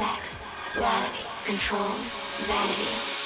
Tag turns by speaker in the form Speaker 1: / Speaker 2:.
Speaker 1: sex, love, control, vanity.